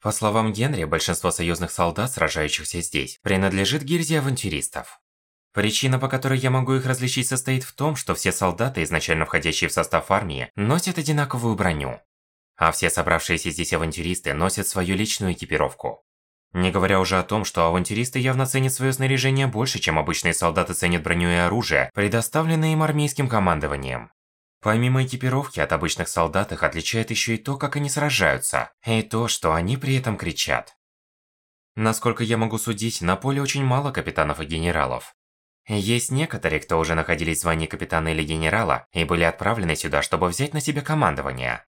По словам Генри, большинство союзных солдат, сражающихся здесь, принадлежит гильдии авантюристов. Причина, по которой я могу их различить, состоит в том, что все солдаты, изначально входящие в состав армии, носят одинаковую броню. А все собравшиеся здесь авантюристы носят свою личную экипировку. Не говоря уже о том, что авантюристы явно ценят свое снаряжение больше, чем обычные солдаты ценят броню и оружие, предоставленное им армейским командованием. Помимо экипировки, от обычных солдат их отличает еще и то, как они сражаются, и то, что они при этом кричат. Насколько я могу судить, на поле очень мало капитанов и генералов. Есть некоторые, кто уже находились в звании капитана или генерала и были отправлены сюда, чтобы взять на себя командование.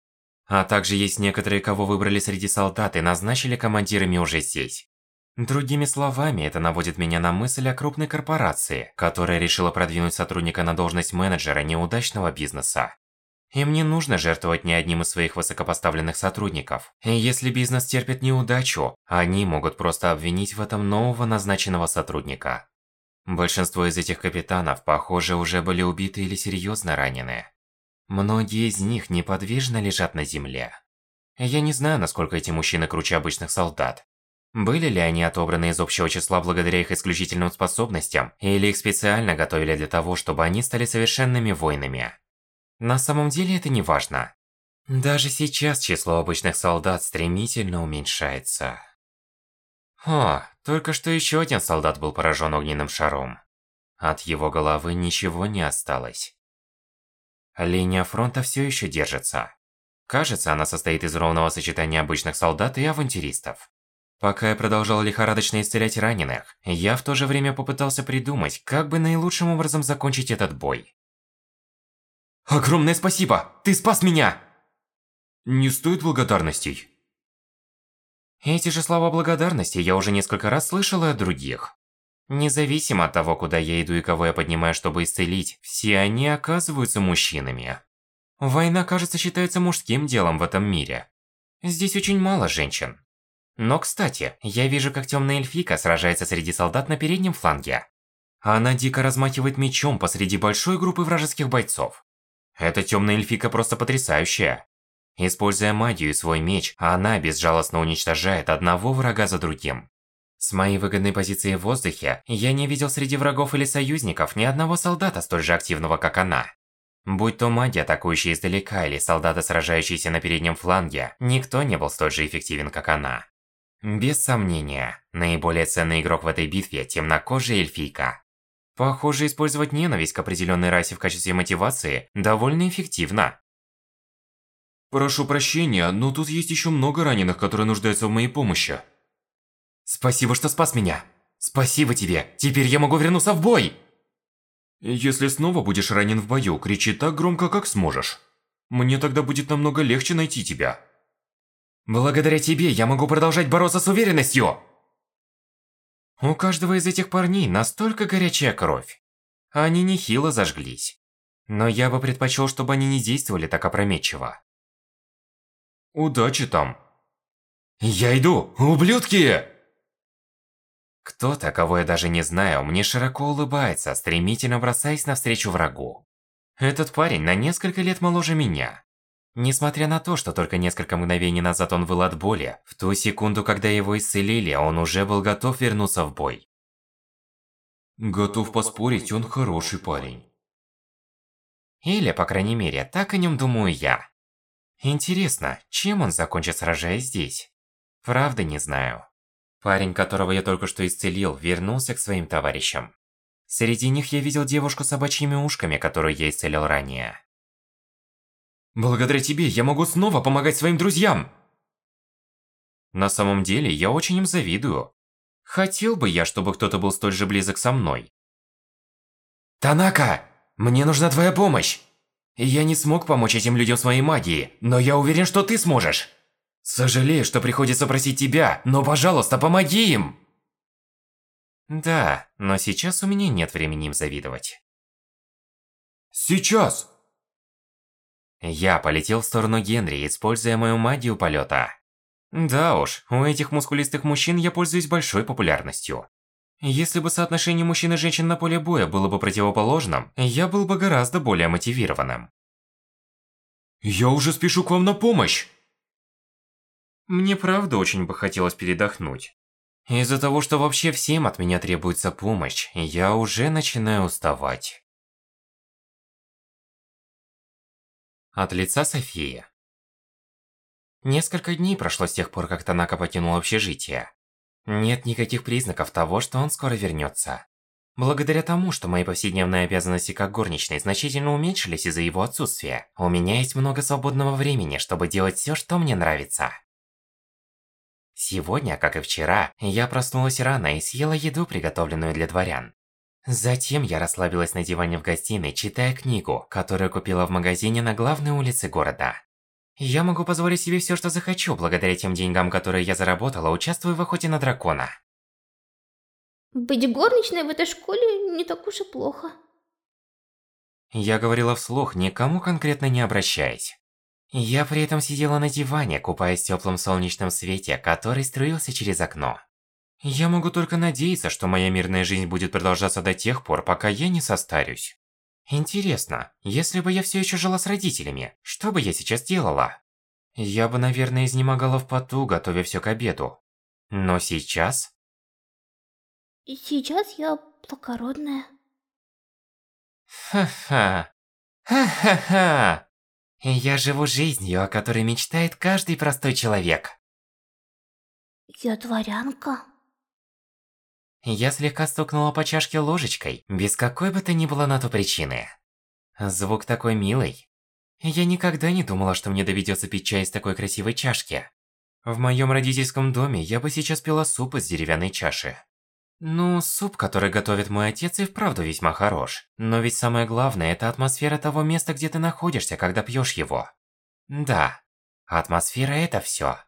А также есть некоторые, кого выбрали среди солдат и назначили командирами уже здесь. Другими словами, это наводит меня на мысль о крупной корпорации, которая решила продвинуть сотрудника на должность менеджера неудачного бизнеса. Им не нужно жертвовать ни одним из своих высокопоставленных сотрудников. И если бизнес терпит неудачу, они могут просто обвинить в этом нового назначенного сотрудника. Большинство из этих капитанов, похоже, уже были убиты или серьезно ранены. Многие из них неподвижно лежат на земле. Я не знаю, насколько эти мужчины круче обычных солдат. Были ли они отобраны из общего числа благодаря их исключительным способностям, или их специально готовили для того, чтобы они стали совершенными воинами? На самом деле это не важно. Даже сейчас число обычных солдат стремительно уменьшается. О, только что еще один солдат был поражен огненным шаром. От его головы ничего не осталось. Линия фронта все еще держится. Кажется, она состоит из ровного сочетания обычных солдат и авантюристов. Пока я продолжал лихорадочно исцелять раненых, я в то же время попытался придумать, как бы наилучшим образом закончить этот бой. Огромное спасибо! Ты спас меня! Не стоит благодарностей. Эти же слова благодарности я уже несколько раз слышал и от других. Независимо от того, куда я иду и кого я поднимаю, чтобы исцелить, все они оказываются мужчинами. Война, кажется, считается мужским делом в этом мире. Здесь очень мало женщин. Но, кстати, я вижу, как темная эльфика сражается среди солдат на переднем фланге. Она дико размахивает мечом посреди большой группы вражеских бойцов. Эта темная эльфика просто потрясающая. Используя магию и свой меч, она безжалостно уничтожает одного врага за другим. С моей выгодной позиции в воздухе, я не видел среди врагов или союзников ни одного солдата столь же активного, как она. Будь то маги, атакующие издалека, или солдаты, сражающиеся на переднем фланге, никто не был столь же эффективен, как она. Без сомнения, наиболее ценный игрок в этой битве – темнокожая эльфийка. Похоже, использовать ненависть к определенной расе в качестве мотивации довольно эффективно. Прошу прощения, но тут есть еще много раненых, которые нуждаются в моей помощи. Спасибо, что спас меня. Спасибо тебе. Теперь я могу вернуться в бой. Если снова будешь ранен в бою, кричи так громко, как сможешь. Мне тогда будет намного легче найти тебя. Благодаря тебе я могу продолжать бороться с уверенностью. У каждого из этих парней настолько горячая кровь. Они нехило зажглись. Но я бы предпочел, чтобы они не действовали так опрометчиво. Удачи там. Я иду, ублюдки! Кто-то, кого я даже не знаю, мне широко улыбается, стремительно бросаясь навстречу врагу. Этот парень на несколько лет моложе меня. Несмотря на то, что только несколько мгновений назад он выл от боли, в ту секунду, когда его исцелили, он уже был готов вернуться в бой. Готов поспорить, он хороший парень. Или, по крайней мере, так о нем думаю я. Интересно, чем он закончит сражаясь здесь? Правда не знаю. Парень, которого я только что исцелил, вернулся к своим товарищам. Среди них я видел девушку с собачьими ушками, которую я исцелил ранее. Благодаря тебе я могу снова помогать своим друзьям! На самом деле, я очень им завидую. Хотел бы я, чтобы кто-то был столь же близок со мной. Танака! Мне нужна твоя помощь! Я не смог помочь этим людям с моей магией, но я уверен, что ты сможешь. Сожалею, что приходится просить тебя, но, пожалуйста, помоги им! Да, но сейчас у меня нет времени им завидовать. Сейчас! Я полетел в сторону Генри, используя мою магию полета. Да уж, у этих мускулистых мужчин я пользуюсь большой популярностью. Если бы соотношение мужчин и женщин на поле боя было бы противоположным, я был бы гораздо более мотивированным. Я уже спешу к вам на помощь! Мне правда очень бы хотелось передохнуть. Из-за того, что вообще всем от меня требуется помощь, я уже начинаю уставать. От лица Софии. Несколько дней прошло с тех пор, как Танака покинул общежитие. Нет никаких признаков того, что он скоро вернется. Благодаря тому, что мои повседневные обязанности как горничной значительно уменьшились из-за его отсутствия, у меня есть много свободного времени, чтобы делать все, что мне нравится. Сегодня, как и вчера, я проснулась рано и съела еду, приготовленную для дворян. Затем я расслабилась на диване в гостиной, читая книгу, которую купила в магазине на главной улице города. Я могу позволить себе все, что захочу, благодаря тем деньгам, которые я заработала, участвуя в охоте на дракона. Быть горничной в этой школе не так уж и плохо. Я говорила вслух, никому конкретно не обращаясь. Я при этом сидела на диване, купаясь в теплом солнечном свете, который струился через окно. Я могу только надеяться, что моя мирная жизнь будет продолжаться до тех пор, пока я не состарюсь. Интересно, если бы я все еще жила с родителями, что бы я сейчас делала? Я бы, наверное, изнемогала в поту, готовя все к обеду. Но сейчас... Сейчас я благородная. Ха-ха. Ха-ха-ха. Я живу жизнью, о которой мечтает каждый простой человек. Я дворянка. Я слегка стукнула по чашке ложечкой, без какой бы то ни было на то причины. Звук такой милый. Я никогда не думала, что мне доведется пить чай из такой красивой чашки. В моем родительском доме я бы сейчас пила суп из деревянной чаши. Ну, суп, который готовит мой отец, и вправду весьма хорош. Но ведь самое главное – это атмосфера того места, где ты находишься, когда пьешь его. Да, атмосфера – это все.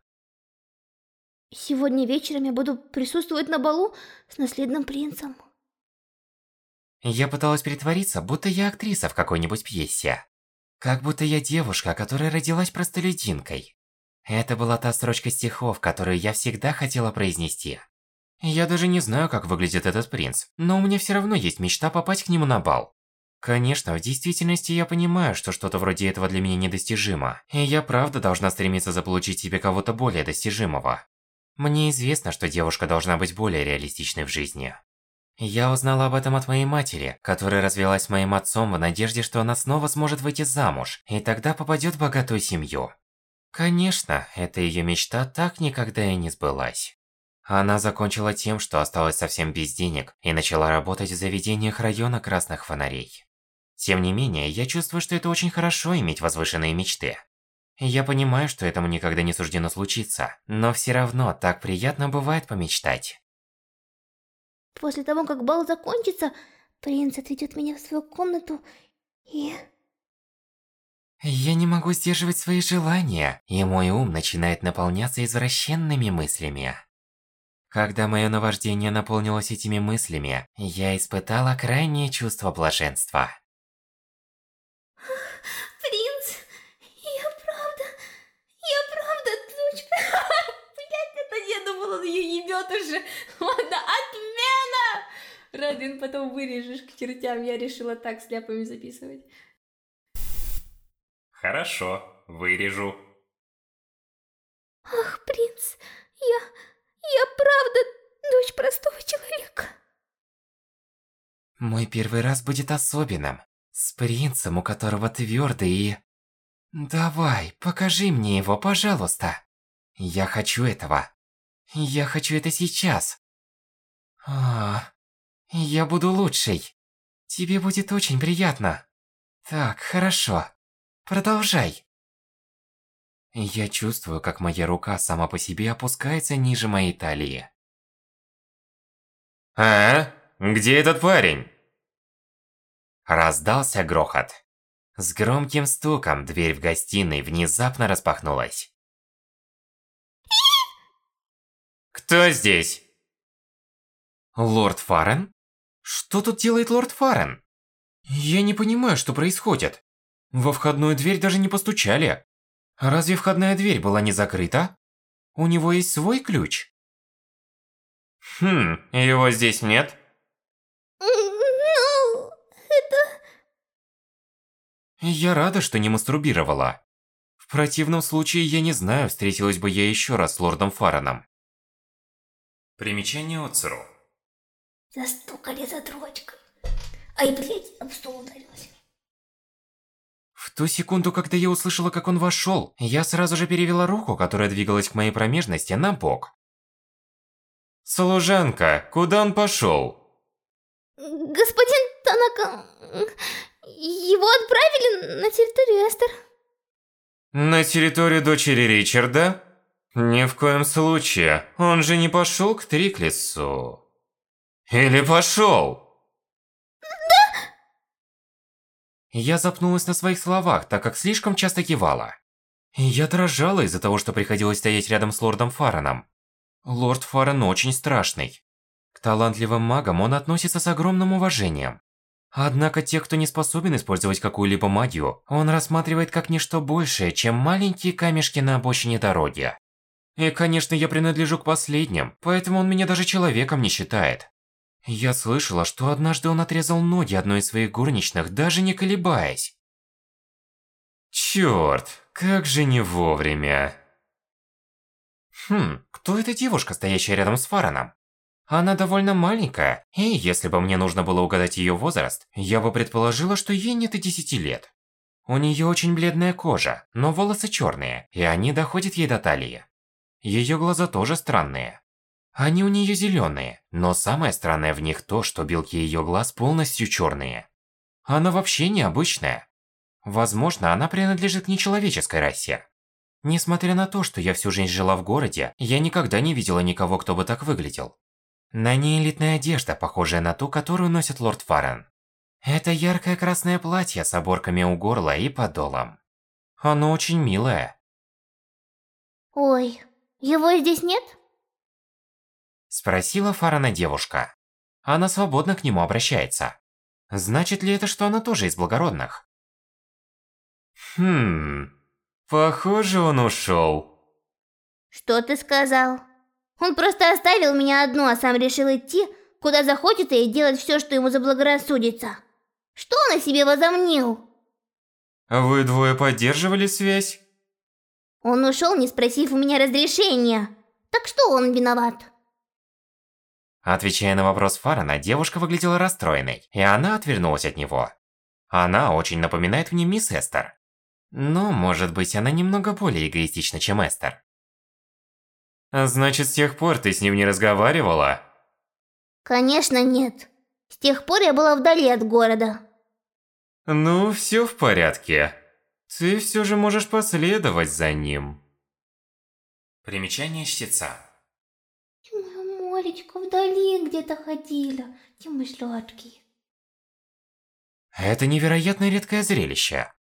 Сегодня вечером я буду присутствовать на балу с наследным принцем. Я пыталась притвориться, будто я актриса в какой-нибудь пьесе. Как будто я девушка, которая родилась простолюдинкой. Это была та строчка стихов, которую я всегда хотела произнести. Я даже не знаю, как выглядит этот принц, но у меня все равно есть мечта попасть к нему на бал. Конечно, в действительности я понимаю, что что-то вроде этого для меня недостижимо, и я правда должна стремиться заполучить себе кого-то более достижимого. Мне известно, что девушка должна быть более реалистичной в жизни. Я узнала об этом от моей матери, которая развелась с моим отцом в надежде, что она снова сможет выйти замуж, и тогда попадет в богатую семью. Конечно, эта ее мечта так никогда и не сбылась. Она закончила тем, что осталась совсем без денег и начала работать в заведениях района Красных Фонарей. Тем не менее, я чувствую, что это очень хорошо иметь возвышенные мечты. Я понимаю, что этому никогда не суждено случиться, но все равно так приятно бывает помечтать. После того, как бал закончится, принц отведет меня в свою комнату и... Я не могу сдерживать свои желания, и мой ум начинает наполняться извращенными мыслями. Когда мое наваждение наполнилось этими мыслями, я испытала крайнее чувство блаженства. Принц, я правда, я правда дочь... Блять, он ее ебет уже. Ладно, отмена! Радин, потом вырежешь к чертям, я решила так с ляпами записывать. Хорошо, вырежу. Ах, принц, я... Я правда дочь простого человека. Мой первый раз будет особенным. С принцем, у которого твердый и... Давай, покажи мне его, пожалуйста. Я хочу этого. Я хочу это сейчас. А, я буду лучшей. Тебе будет очень приятно. Так, хорошо. Продолжай. Я чувствую, как моя рука сама по себе опускается ниже моей талии. «А? Где этот парень?» Раздался грохот. С громким стуком дверь в гостиной внезапно распахнулась. «Кто здесь?» «Лорд Фарен? Что тут делает лорд Фарен?» «Я не понимаю, что происходит. Во входную дверь даже не постучали. Разве входная дверь была не закрыта? У него есть свой ключ? Хм, его здесь нет? Ну, это... Я рада, что не мастурбировала. В В противном случае я не знаю, встретилась бы я еще раз с лордом Фараном. Примечание Оцеру. Застукали за дрочкой. Ай, блядь, об стол ударилась. В ту секунду, когда я услышала, как он вошел, я сразу же перевела руку, которая двигалась к моей промежности, на бок. «Служанка, куда он пошел?» Господин Танака... Его отправили на территорию Эстер. На территорию дочери Ричарда? Ни в коем случае. Он же не пошел к Триклису. Или пошел? Я запнулась на своих словах, так как слишком часто кивала. Я дрожала из-за того, что приходилось стоять рядом с лордом Фараном. Лорд Фаран очень страшный. К талантливым магам он относится с огромным уважением. Однако тех, кто не способен использовать какую-либо магию, он рассматривает как ничто большее, чем маленькие камешки на обочине дороги. И, конечно, я принадлежу к последним, поэтому он меня даже человеком не считает. Я слышала, что однажды он отрезал ноги одной из своих горничных, даже не колебаясь. Чёрт, как же не вовремя. Хм, кто эта девушка, стоящая рядом с Фараном? Она довольно маленькая, и если бы мне нужно было угадать её возраст, я бы предположила, что ей нет и 10 лет. У неё очень бледная кожа, но волосы чёрные, и они доходят ей до талии. Её глаза тоже странные. Они у неё зелёные, но самое странное в них то, что белки её глаз полностью чёрные. Она вообще необычная. Возможно, она принадлежит к нечеловеческой расе. Несмотря на то, что я всю жизнь жила в городе, я никогда не видела никого, кто бы так выглядел. На ней элитная одежда, похожая на ту, которую носит лорд Фарен. Это яркое красное платье с оборками у горла и подолом. Оно очень милое. Ой, его здесь нет? Спросила Фарана девушка. Она свободно к нему обращается. Значит ли это, что она тоже из благородных? Хм... Похоже, он ушел. Что ты сказал? Он просто оставил меня одну, а сам решил идти, куда захочется и делать все, что ему заблагорассудится. Что он о себе возомнил? Вы двое поддерживали связь? Он ушел, не спросив у меня разрешения. Так что он виноват? Отвечая на вопрос Фарана, девушка выглядела расстроенной, и она отвернулась от него. Она очень напоминает мне мисс Эстер. Но, может быть, она немного более эгоистична, чем Эстер. Значит, с тех пор ты с ним не разговаривала? Конечно, нет. С тех пор я была вдали от города. Ну, все в порядке. Ты все же можешь последовать за ним. Примечание чтеца. Моя Молечка вдали где-то ходила, те мыслятки. Это невероятно редкое зрелище.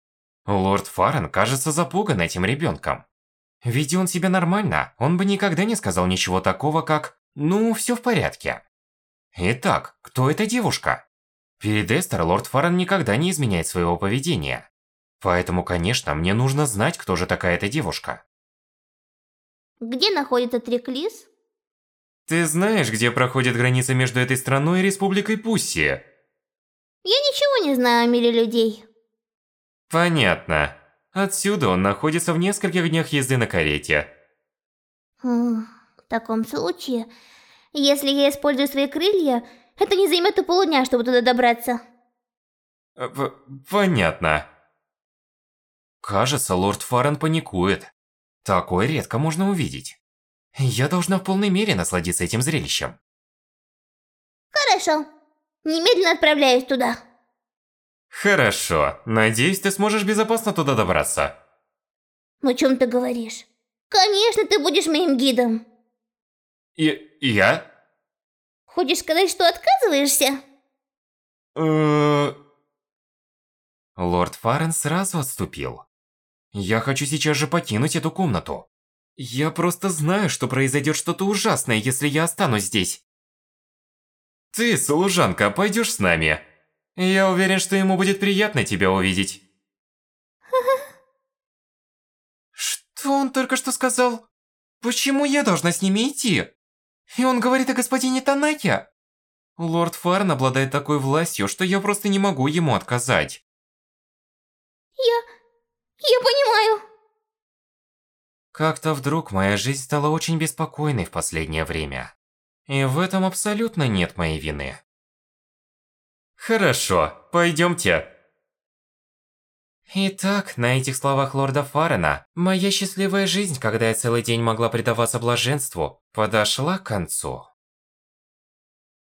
Лорд Фарен кажется запуган этим ребенком. Веди он себя нормально, он бы никогда не сказал ничего такого, как «ну, все в порядке». Итак, кто эта девушка? Перед Эстер лорд Фарен никогда не изменяет своего поведения. Поэтому, конечно, мне нужно знать, кто же такая эта девушка. Где находится Триклис? Ты знаешь, где проходит граница между этой страной и Республикой Пусси? Я ничего не знаю о мире людей. Понятно. Отсюда он находится в нескольких днях езды на карете. В таком случае, если я использую свои крылья, это не займет и полудня, чтобы туда добраться. П понятно. Кажется, лорд Фарен паникует. Такое редко можно увидеть. Я должна в полной мере насладиться этим зрелищем. Хорошо. Немедленно отправляюсь туда. Хорошо. Надеюсь, ты сможешь безопасно туда добраться. О чем ты говоришь? Конечно, ты будешь моим гидом. И я? Хочешь сказать, что отказываешься? Лорд Фарен сразу отступил. Я хочу сейчас же покинуть эту комнату. Я просто знаю, что произойдет что-то ужасное, если я останусь здесь. Ты, служанка, пойдешь с нами? Я уверен, что ему будет приятно тебя увидеть. Что он только что сказал? Почему я должна с ними идти? И он говорит о господине Танаке? Лорд Фарн обладает такой властью, что я просто не могу ему отказать. Я... я понимаю. Как-то вдруг моя жизнь стала очень беспокойной в последнее время. И в этом абсолютно нет моей вины. Хорошо, пойдемте. Итак, на этих словах лорда Фарена, моя счастливая жизнь, когда я целый день могла предаваться блаженству, подошла к концу.